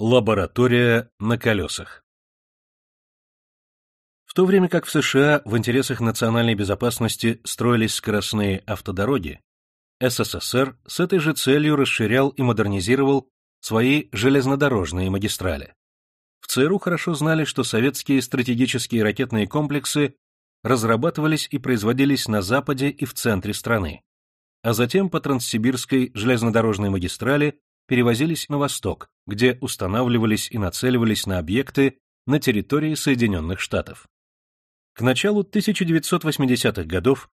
Лаборатория на колесах В то время как в США в интересах национальной безопасности строились скоростные автодороги, СССР с этой же целью расширял и модернизировал свои железнодорожные магистрали. В ЦРУ хорошо знали, что советские стратегические ракетные комплексы разрабатывались и производились на западе и в центре страны, а затем по Транссибирской железнодорожной магистрали перевозились на восток, где устанавливались и нацеливались на объекты на территории Соединенных Штатов. К началу 1980-х годов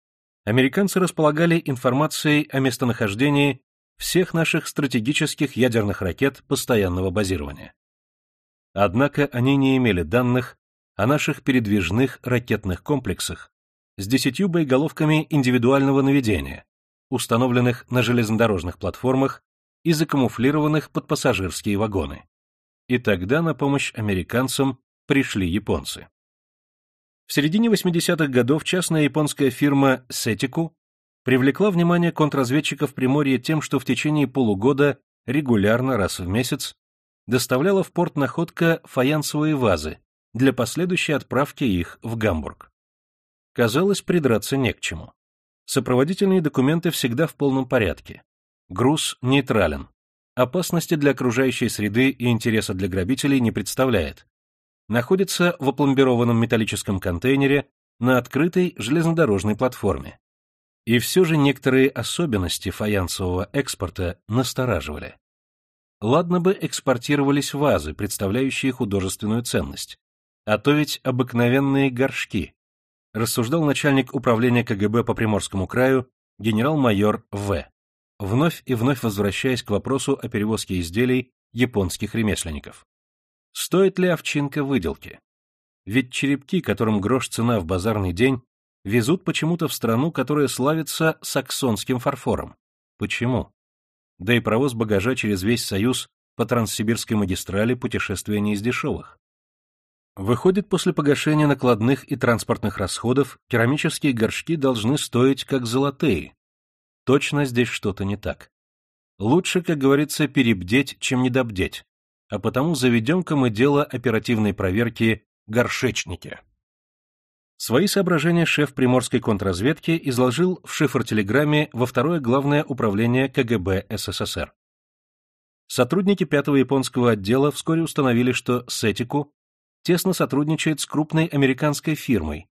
американцы располагали информацией о местонахождении всех наших стратегических ядерных ракет постоянного базирования. Однако они не имели данных о наших передвижных ракетных комплексах с десятью боеголовками индивидуального наведения, установленных на железнодорожных платформах и закамуфлированных под пассажирские вагоны. И тогда на помощь американцам пришли японцы. В середине 80-х годов частная японская фирма Сетику привлекла внимание контрразведчиков Приморья тем, что в течение полугода регулярно раз в месяц доставляла в порт находка фаянсовые вазы для последующей отправки их в Гамбург. Казалось, придраться не к чему. Сопроводительные документы всегда в полном порядке. Груз нейтрален. Опасности для окружающей среды и интереса для грабителей не представляет. Находится в опломбированном металлическом контейнере на открытой железнодорожной платформе. И все же некоторые особенности фаянсового экспорта настораживали. Ладно бы экспортировались вазы, представляющие художественную ценность. А то ведь обыкновенные горшки, рассуждал начальник управления КГБ по Приморскому краю генерал-майор В вновь и вновь возвращаясь к вопросу о перевозке изделий японских ремесленников. Стоит ли овчинка выделки? Ведь черепки, которым грош цена в базарный день, везут почему-то в страну, которая славится саксонским фарфором. Почему? Да и провоз багажа через весь Союз по Транссибирской магистрали путешествия не из дешевых. Выходит, после погашения накладных и транспортных расходов керамические горшки должны стоить как золотые, Точно здесь что-то не так. Лучше, как говорится, перебдеть, чем недобдеть, а потому заведем-ка мы дело оперативной проверки горшечники. Свои соображения шеф приморской контрразведки изложил в шифр-телеграмме во второе главное управление КГБ СССР. Сотрудники пятого японского отдела вскоре установили, что Сетику тесно сотрудничает с крупной американской фирмой,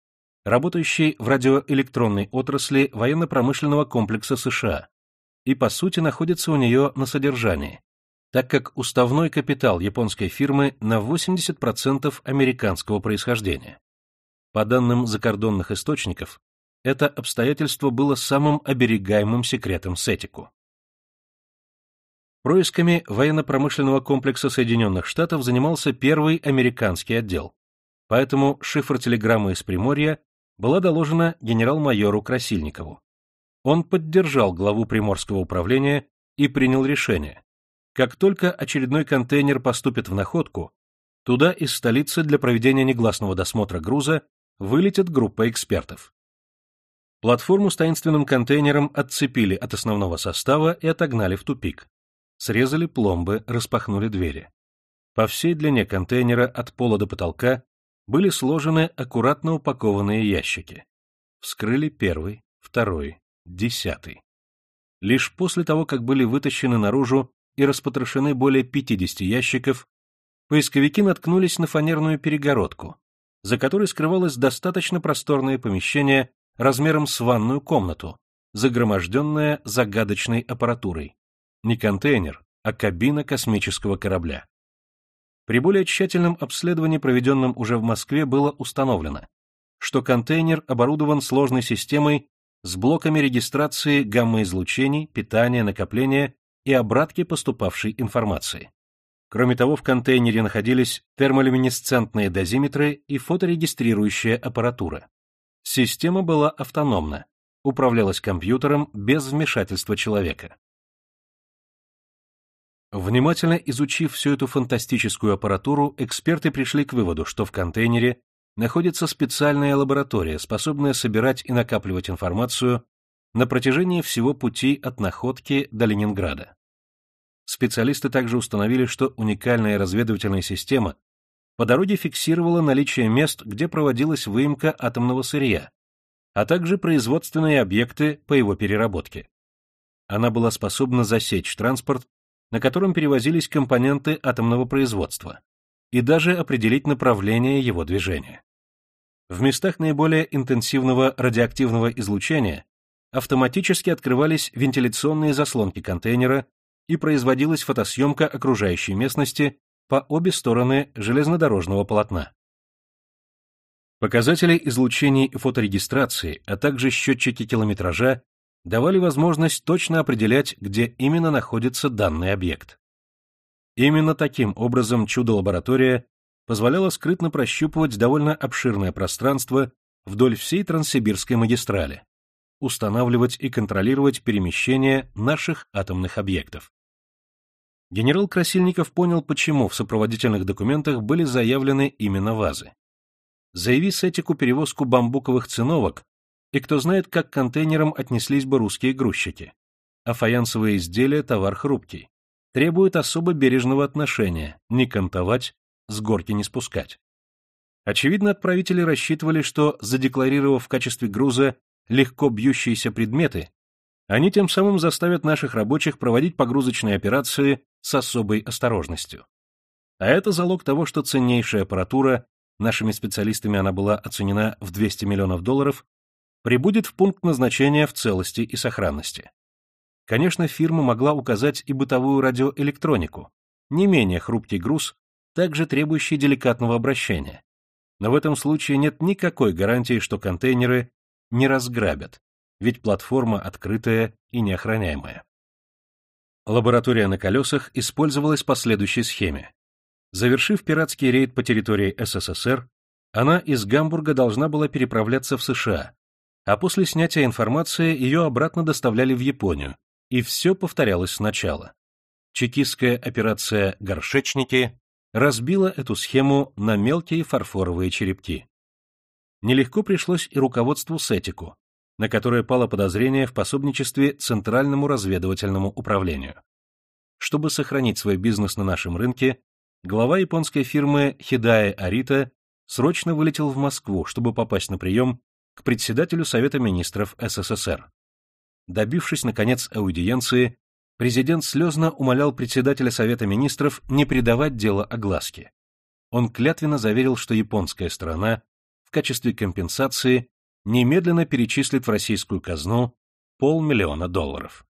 работающий в радиоэлектронной отрасли военно-промышленного комплекса США, и по сути находится у нее на содержании, так как уставной капитал японской фирмы на 80% американского происхождения. По данным закордонных источников, это обстоятельство было самым оберегаемым секретом Сетику. Происками военно-промышленного комплекса Соединенных Штатов занимался первый американский отдел, поэтому шифр телеграммы из Приморья была доложена генерал-майору Красильникову. Он поддержал главу Приморского управления и принял решение. Как только очередной контейнер поступит в находку, туда из столицы для проведения негласного досмотра груза вылетит группа экспертов. Платформу с таинственным контейнером отцепили от основного состава и отогнали в тупик. Срезали пломбы, распахнули двери. По всей длине контейнера от пола до потолка были сложены аккуратно упакованные ящики. Вскрыли первый, второй, десятый. Лишь после того, как были вытащены наружу и распотрошены более 50 ящиков, поисковики наткнулись на фанерную перегородку, за которой скрывалось достаточно просторное помещение размером с ванную комнату, загроможденное загадочной аппаратурой. Не контейнер, а кабина космического корабля. При более тщательном обследовании, проведенном уже в Москве, было установлено, что контейнер оборудован сложной системой с блоками регистрации гамма-излучений, питания, накопления и обратки поступавшей информации. Кроме того, в контейнере находились термолюминесцентные дозиметры и фоторегистрирующая аппаратура. Система была автономна, управлялась компьютером без вмешательства человека. Внимательно изучив всю эту фантастическую аппаратуру, эксперты пришли к выводу, что в контейнере находится специальная лаборатория, способная собирать и накапливать информацию на протяжении всего пути от находки до Ленинграда. Специалисты также установили, что уникальная разведывательная система по дороге фиксировала наличие мест, где проводилась выемка атомного сырья, а также производственные объекты по его переработке. Она была способна засечь транспорт, на котором перевозились компоненты атомного производства, и даже определить направление его движения. В местах наиболее интенсивного радиоактивного излучения автоматически открывались вентиляционные заслонки контейнера и производилась фотосъемка окружающей местности по обе стороны железнодорожного полотна. Показатели излучений и фоторегистрации, а также счетчики километража давали возможность точно определять, где именно находится данный объект. Именно таким образом чудо-лаборатория позволяла скрытно прощупывать довольно обширное пространство вдоль всей Транссибирской магистрали, устанавливать и контролировать перемещение наших атомных объектов. Генерал Красильников понял, почему в сопроводительных документах были заявлены именно вазы. Заяви Сетику перевозку бамбуковых циновок, и кто знает, как к контейнерам отнеслись бы русские грузчики. А фаянсовые изделия – товар хрупкий. Требует особо бережного отношения, не кантовать, с горки не спускать. Очевидно, отправители рассчитывали, что, задекларировав в качестве груза легко бьющиеся предметы, они тем самым заставят наших рабочих проводить погрузочные операции с особой осторожностью. А это залог того, что ценнейшая аппаратура, нашими специалистами она была оценена в 200 миллионов долларов, прибудет в пункт назначения в целости и сохранности. Конечно, фирма могла указать и бытовую радиоэлектронику, не менее хрупкий груз, также требующий деликатного обращения. Но в этом случае нет никакой гарантии, что контейнеры не разграбят, ведь платформа открытая и неохраняемая. Лаборатория на колесах использовалась по следующей схеме. Завершив пиратский рейд по территории СССР, она из Гамбурга должна была переправляться в США, а после снятия информации ее обратно доставляли в Японию, и все повторялось сначала. Чекистская операция «Горшечники» разбила эту схему на мелкие фарфоровые черепки. Нелегко пришлось и руководству Сетику, на которое пало подозрение в пособничестве Центральному разведывательному управлению. Чтобы сохранить свой бизнес на нашем рынке, глава японской фирмы Хидае Арита срочно вылетел в Москву, чтобы попасть на прием к председателю Совета министров СССР. Добившись, наконец, аудиенции, президент слезно умолял председателя Совета министров не придавать дело огласке. Он клятвенно заверил, что японская сторона в качестве компенсации немедленно перечислит в российскую казну полмиллиона долларов.